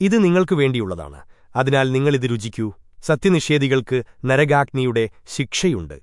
ഇത് നിങ്ങൾക്കു വേണ്ടിയുള്ളതാണ്. അതിനാൽ നിങ്ങളിത് രുചിക്കൂ. സത്യനിഷേധികൾക്ക് നരകാഗ്നിയുടെ ശിക്ഷയുണ്ട്.